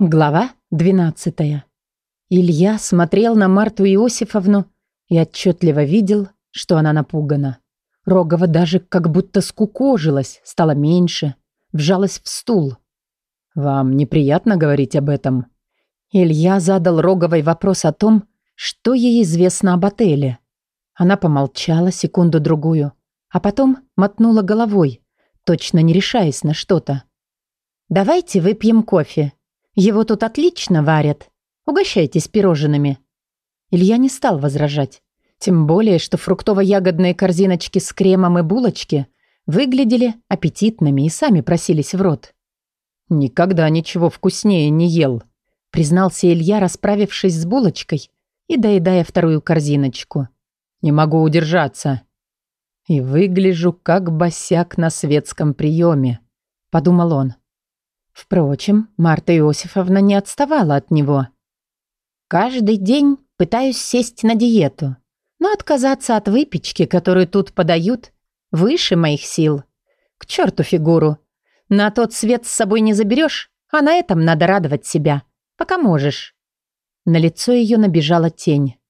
Глава 12. Илья смотрел на Марту Иосифовну и отчетливо видел, что она напугана. Рогова даже как будто скукожилась, стала меньше, вжалась в стул. «Вам неприятно говорить об этом?» Илья задал Роговой вопрос о том, что ей известно об отеле. Она помолчала секунду-другую, а потом мотнула головой, точно не решаясь на что-то. «Давайте выпьем кофе», его тут отлично варят. Угощайтесь пирожными». Илья не стал возражать. Тем более, что фруктово-ягодные корзиночки с кремом и булочки выглядели аппетитными и сами просились в рот. «Никогда ничего вкуснее не ел», признался Илья, расправившись с булочкой и доедая вторую корзиночку. «Не могу удержаться». «И выгляжу, как босяк на светском приеме», — подумал он. Впрочем, Марта Иосифовна не отставала от него. «Каждый день пытаюсь сесть на диету, но отказаться от выпечки, которую тут подают, выше моих сил. К черту фигуру. На тот свет с собой не заберешь, а на этом надо радовать себя, пока можешь». На лицо ее набежала тень.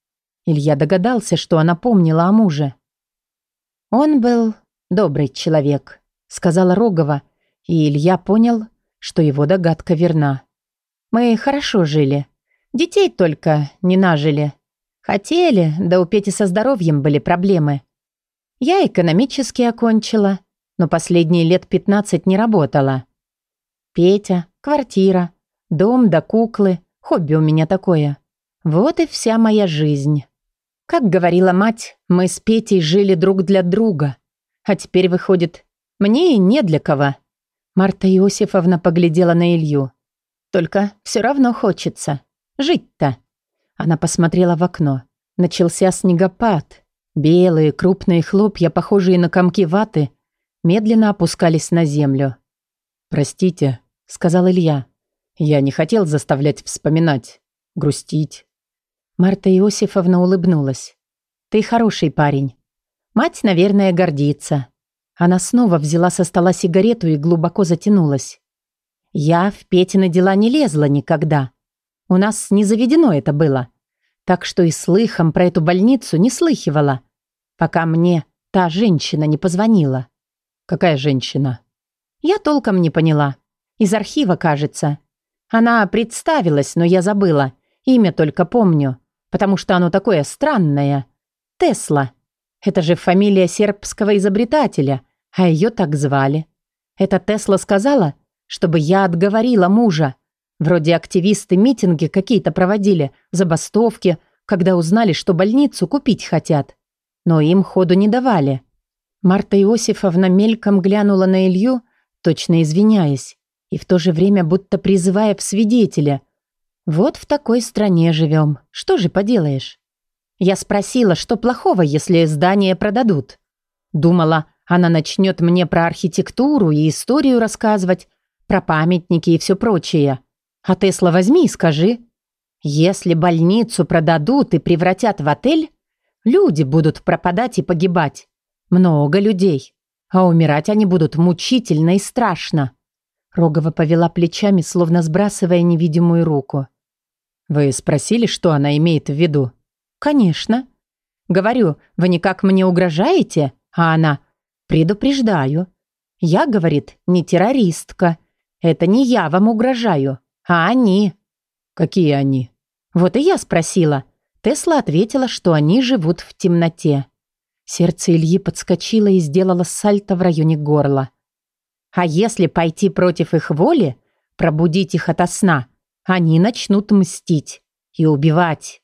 Илья догадался, что она помнила о муже. «Он был добрый человек», — сказала Рогова, и Илья понял, что его догадка верна. Мы хорошо жили. Детей только не нажили. Хотели, да у Пети со здоровьем были проблемы. Я экономически окончила, но последние лет 15 не работала. Петя, квартира, дом да куклы, хобби у меня такое. Вот и вся моя жизнь. Как говорила мать, мы с Петей жили друг для друга. А теперь выходит, мне и не для кого. Марта Иосифовна поглядела на Илью. «Только все равно хочется. Жить-то». Она посмотрела в окно. Начался снегопад. Белые крупные хлопья, похожие на комки ваты, медленно опускались на землю. «Простите», — сказал Илья. «Я не хотел заставлять вспоминать, грустить». Марта Иосифовна улыбнулась. «Ты хороший парень. Мать, наверное, гордится. Она снова взяла со стола сигарету и глубоко затянулась. «Я в Петины дела не лезла никогда. У нас не заведено это было. Так что и слыхом про эту больницу не слыхивала, пока мне та женщина не позвонила». «Какая женщина?» «Я толком не поняла. Из архива, кажется. Она представилась, но я забыла. Имя только помню, потому что оно такое странное. Тесла. Это же фамилия сербского изобретателя» а ее так звали. Это Тесла сказала, чтобы я отговорила мужа. Вроде активисты митинги какие-то проводили, забастовки, когда узнали, что больницу купить хотят. Но им ходу не давали. Марта Иосифовна мельком глянула на Илью, точно извиняясь, и в то же время будто призывая в свидетеля. «Вот в такой стране живем. Что же поделаешь?» Я спросила, что плохого, если здание продадут. Думала, она начнет мне про архитектуру и историю рассказывать, про памятники и все прочее. А Тесла возьми и скажи. Если больницу продадут и превратят в отель, люди будут пропадать и погибать. Много людей. А умирать они будут мучительно и страшно. Рогова повела плечами, словно сбрасывая невидимую руку. «Вы спросили, что она имеет в виду?» «Конечно». «Говорю, вы никак мне угрожаете?» А она «Предупреждаю. Я, говорит, не террористка. Это не я вам угрожаю, а они». «Какие они?» Вот и я спросила. Тесла ответила, что они живут в темноте. Сердце Ильи подскочило и сделало сальто в районе горла. А если пойти против их воли, пробудить их ото сна, они начнут мстить и убивать.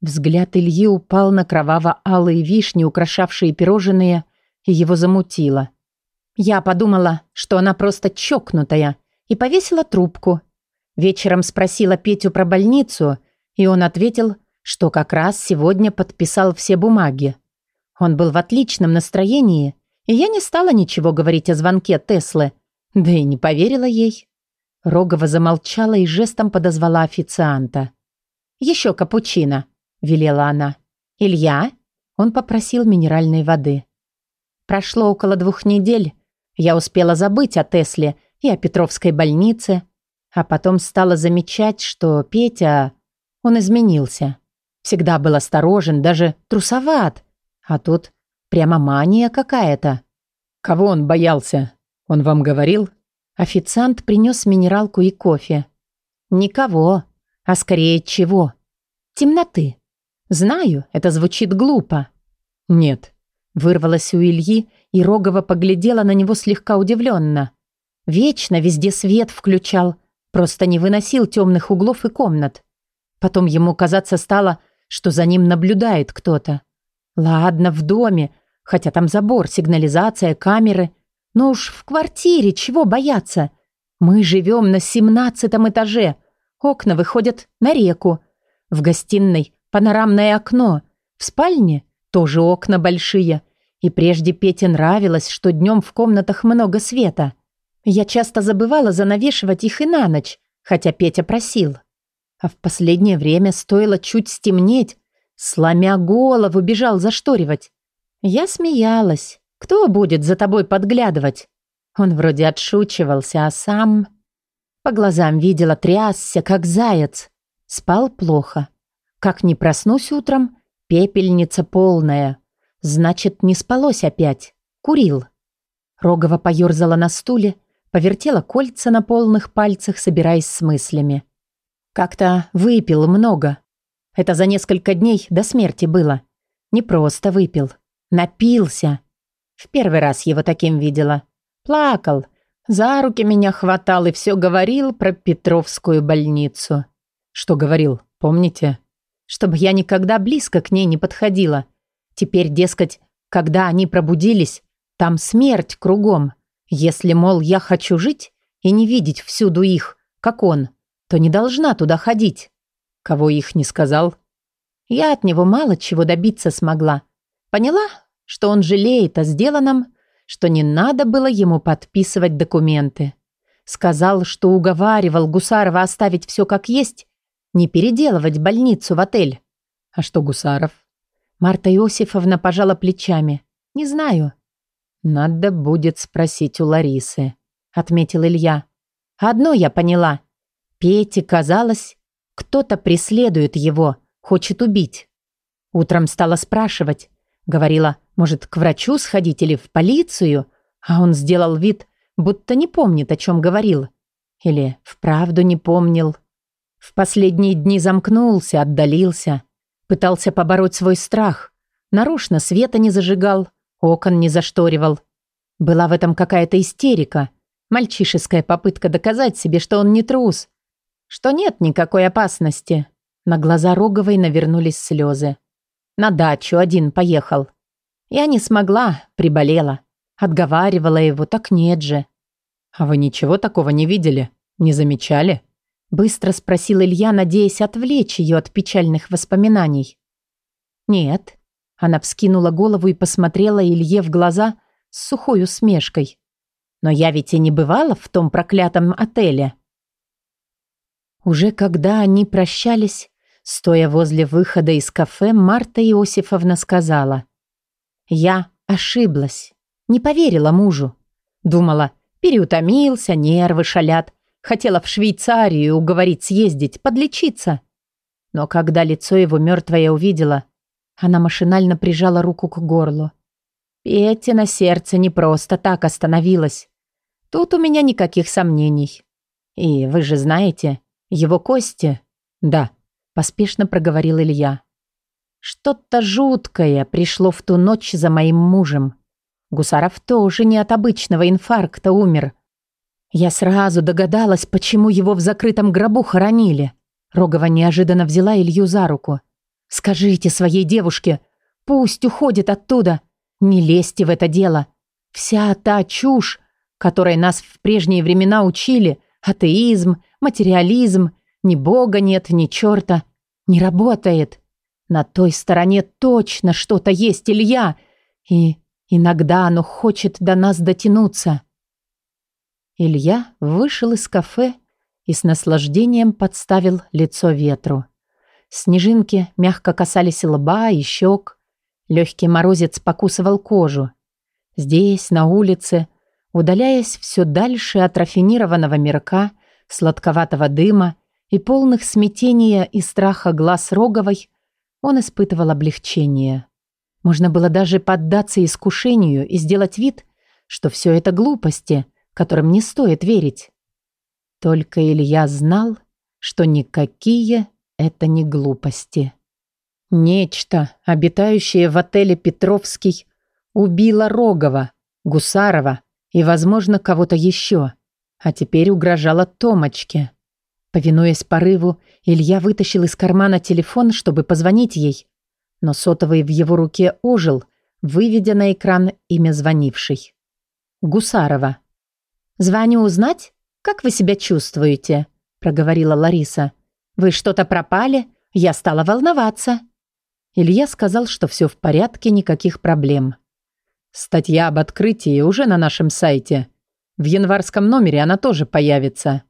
Взгляд Ильи упал на кроваво-алые вишни, украшавшие пирожные, и его замутило. Я подумала, что она просто чокнутая, и повесила трубку. Вечером спросила Петю про больницу, и он ответил, что как раз сегодня подписал все бумаги. Он был в отличном настроении, и я не стала ничего говорить о звонке Теслы, да и не поверила ей. Рогова замолчала и жестом подозвала официанта. «Еще капучино», — велела она. «Илья?» Он попросил минеральной воды. Прошло около двух недель. Я успела забыть о Тесле и о Петровской больнице. А потом стала замечать, что Петя... Он изменился. Всегда был осторожен, даже трусоват. А тут прямо мания какая-то. Кого он боялся? Он вам говорил? Официант принес минералку и кофе. Никого, а скорее чего? Темноты. Знаю, это звучит глупо. Нет. Вырвалось у Ильи, и Рогова поглядела на него слегка удивленно. Вечно везде свет включал, просто не выносил темных углов и комнат. Потом ему казаться стало, что за ним наблюдает кто-то. Ладно, в доме, хотя там забор, сигнализация, камеры. Но уж в квартире чего бояться? Мы живем на семнадцатом этаже. Окна выходят на реку. В гостиной панорамное окно. В спальне тоже окна большие. И прежде Пете нравилось, что днем в комнатах много света. Я часто забывала занавешивать их и на ночь, хотя Петя просил. А в последнее время стоило чуть стемнеть, сломя голову, бежал зашторивать. Я смеялась. Кто будет за тобой подглядывать? Он вроде отшучивался, а сам... По глазам видела, трясся, как заяц. Спал плохо. Как не проснусь утром, пепельница полная. Значит, не спалось опять. Курил. Рогова поёрзала на стуле, повертела кольца на полных пальцах, собираясь с мыслями. Как-то выпил много. Это за несколько дней до смерти было. Не просто выпил. Напился. В первый раз его таким видела. Плакал. За руки меня хватал и все говорил про Петровскую больницу. Что говорил, помните? Чтобы я никогда близко к ней не подходила. Теперь, дескать, когда они пробудились, там смерть кругом. Если, мол, я хочу жить и не видеть всюду их, как он, то не должна туда ходить. Кого их не сказал? Я от него мало чего добиться смогла. Поняла, что он жалеет о сделанном, что не надо было ему подписывать документы. Сказал, что уговаривал Гусарова оставить все как есть, не переделывать больницу в отель. А что Гусаров? Марта Иосифовна пожала плечами. Не знаю. Надо будет спросить у Ларисы, отметил Илья. Одно я поняла. Пете казалось, кто-то преследует его, хочет убить. Утром стала спрашивать. Говорила, может, к врачу сходить или в полицию? А он сделал вид, будто не помнит, о чем говорил. Или вправду не помнил. В последние дни замкнулся, отдалился. Пытался побороть свой страх. Нарочно света не зажигал, окон не зашторивал. Была в этом какая-то истерика. Мальчишеская попытка доказать себе, что он не трус, что нет никакой опасности. На глаза Роговой навернулись слезы. На дачу один поехал. Я не смогла, приболела. Отговаривала его, так нет же. «А вы ничего такого не видели? Не замечали?» Быстро спросил Илья, надеясь отвлечь ее от печальных воспоминаний. «Нет». Она вскинула голову и посмотрела Илье в глаза с сухой усмешкой. «Но я ведь и не бывала в том проклятом отеле». Уже когда они прощались, стоя возле выхода из кафе, Марта Иосифовна сказала. «Я ошиблась. Не поверила мужу. Думала, переутомился, нервы шалят. Хотела в Швейцарию уговорить съездить, подлечиться. Но когда лицо его мертвое увидела, она машинально прижала руку к горлу. Петя на сердце не просто так остановилась. Тут у меня никаких сомнений. И вы же знаете, его кости? Да, поспешно проговорил Илья. Что-то жуткое пришло в ту ночь за моим мужем. Гусаров тоже не от обычного инфаркта умер. Я сразу догадалась, почему его в закрытом гробу хоронили. Рогова неожиданно взяла Илью за руку. «Скажите своей девушке, пусть уходит оттуда. Не лезьте в это дело. Вся та чушь, которой нас в прежние времена учили, атеизм, материализм, ни бога нет, ни черта. Не работает. На той стороне точно что-то есть, Илья. И иногда оно хочет до нас дотянуться. Илья вышел из кафе и с наслаждением подставил лицо ветру. Снежинки мягко касались лба и щек. Легкий морозец покусывал кожу. Здесь, на улице, удаляясь все дальше от рафинированного мирка, сладковатого дыма и полных смятения и страха глаз Роговой, он испытывал облегчение. Можно было даже поддаться искушению и сделать вид, что все это глупости, которым не стоит верить. Только Илья знал, что никакие это не глупости. Нечто, обитающее в отеле «Петровский», убило Рогова, Гусарова и, возможно, кого-то еще, а теперь угрожало Томочке. Повинуясь порыву, Илья вытащил из кармана телефон, чтобы позвонить ей. Но сотовый в его руке ожил, выведя на экран имя звонившей. Гусарова. «Звоню узнать, как вы себя чувствуете?» – проговорила Лариса. «Вы что-то пропали? Я стала волноваться». Илья сказал, что все в порядке, никаких проблем. «Статья об открытии уже на нашем сайте. В январском номере она тоже появится».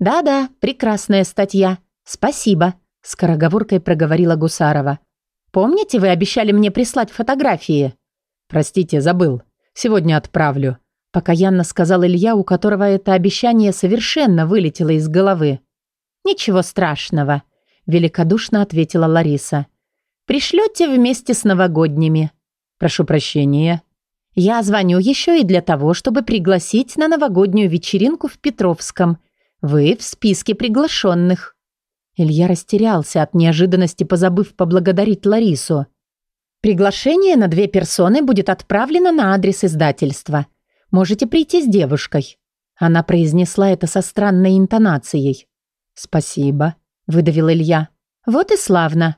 «Да-да, прекрасная статья. Спасибо», – скороговоркой проговорила Гусарова. «Помните, вы обещали мне прислать фотографии?» «Простите, забыл. Сегодня отправлю», – покаянно сказал Илья, у которого это обещание совершенно вылетело из головы. «Ничего страшного», – великодушно ответила Лариса. «Пришлете вместе с новогодними». «Прошу прощения». «Я звоню еще и для того, чтобы пригласить на новогоднюю вечеринку в Петровском», – вы в списке приглашенных». Илья растерялся от неожиданности, позабыв поблагодарить Ларису. «Приглашение на две персоны будет отправлено на адрес издательства. Можете прийти с девушкой». Она произнесла это со странной интонацией. «Спасибо», — выдавил Илья. «Вот и славно.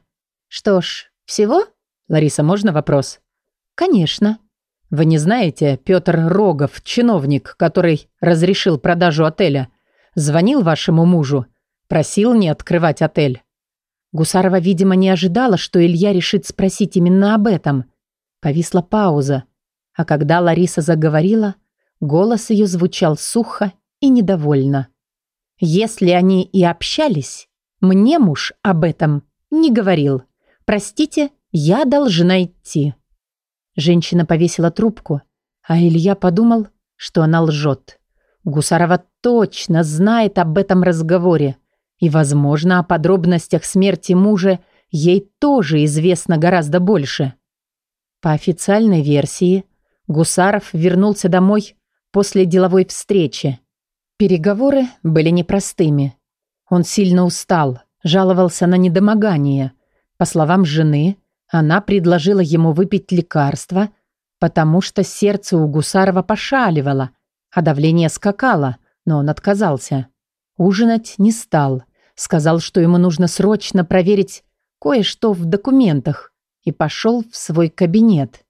Что ж, всего?» «Лариса, можно вопрос?» «Конечно». «Вы не знаете, Петр Рогов, чиновник, который разрешил продажу отеля, Звонил вашему мужу. Просил не открывать отель». Гусарова, видимо, не ожидала, что Илья решит спросить именно об этом. Повисла пауза. А когда Лариса заговорила, голос ее звучал сухо и недовольно. «Если они и общались, мне муж об этом не говорил. Простите, я должна идти». Женщина повесила трубку, а Илья подумал, что она лжет. Гусарова точно знает об этом разговоре. И, возможно, о подробностях смерти мужа ей тоже известно гораздо больше. По официальной версии, Гусаров вернулся домой после деловой встречи. Переговоры были непростыми. Он сильно устал, жаловался на недомогание. По словам жены, она предложила ему выпить лекарство, потому что сердце у Гусарова пошаливало – а давление скакало, но он отказался. Ужинать не стал. Сказал, что ему нужно срочно проверить кое-что в документах и пошел в свой кабинет.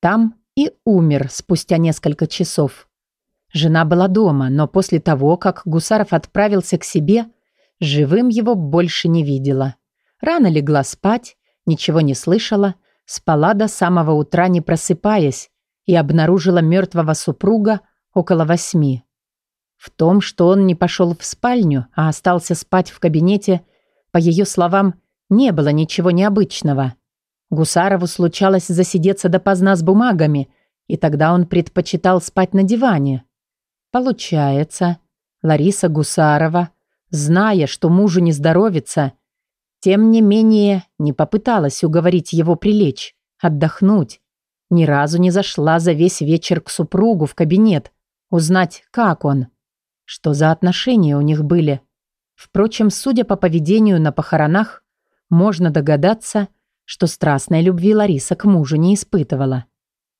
Там и умер спустя несколько часов. Жена была дома, но после того, как Гусаров отправился к себе, живым его больше не видела. Рано легла спать, ничего не слышала, спала до самого утра, не просыпаясь, и обнаружила мертвого супруга около восьми. В том, что он не пошел в спальню, а остался спать в кабинете, по ее словам, не было ничего необычного. Гусарову случалось засидеться допоздна с бумагами, и тогда он предпочитал спать на диване. Получается, Лариса Гусарова, зная, что мужу не здоровится, тем не менее не попыталась уговорить его прилечь, отдохнуть. Ни разу не зашла за весь вечер к супругу в кабинет, Узнать, как он. Что за отношения у них были. Впрочем, судя по поведению на похоронах, можно догадаться, что страстной любви Лариса к мужу не испытывала.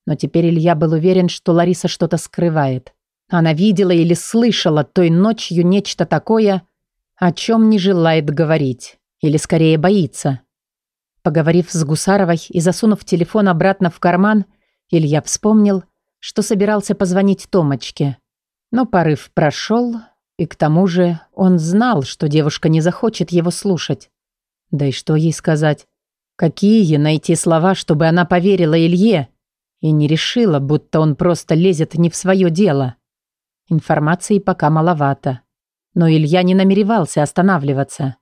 Но теперь Илья был уверен, что Лариса что-то скрывает. Она видела или слышала той ночью нечто такое, о чем не желает говорить. Или скорее боится. Поговорив с Гусаровой и засунув телефон обратно в карман, Илья вспомнил, что собирался позвонить Томочке. Но порыв прошел, и к тому же он знал, что девушка не захочет его слушать. Да и что ей сказать? Какие найти слова, чтобы она поверила Илье и не решила, будто он просто лезет не в свое дело? Информации пока маловато. Но Илья не намеревался останавливаться.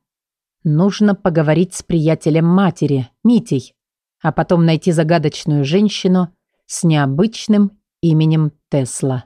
Нужно поговорить с приятелем матери, Митей, а потом найти загадочную женщину с необычным именем Тесла.